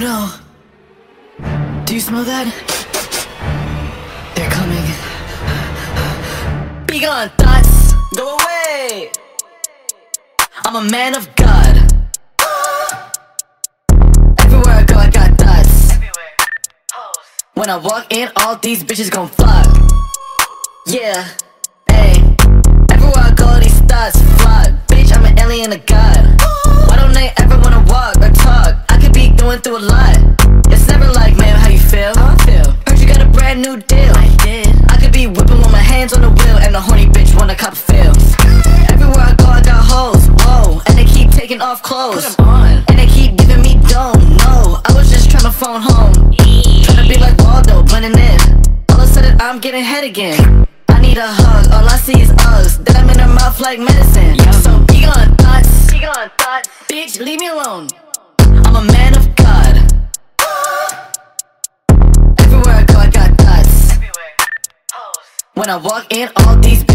no. Do you smell that? They're coming. Be gone, thoughts. Go away. I'm a man of God. Everywhere I go, I got thoughts. When I walk in, all these bitches gon' fuck. Yeah, hey. Everywhere I go, these thoughts flock. Bitch, I'm an alien of God. Going through a lot. It's never like, man, how you feel? How I feel? Heard you got a brand new deal. I did. I could be whipping with my hands on the wheel, and the horny bitch wanna cop a feel. Everywhere I go, I got hoes. Whoa, and they keep taking off clothes. Put 'em on. And they keep giving me dome. No, I was just trying to phone home. Trying to be like Waldo, blending in. All of a sudden, I'm getting head again. I need a hug, all I see is Uggs. Then I'm in her mouth like medicine. So be gone, thoughts. Be gone, thoughts. Bitch, leave me alone. I'm a man of When I walk in, all these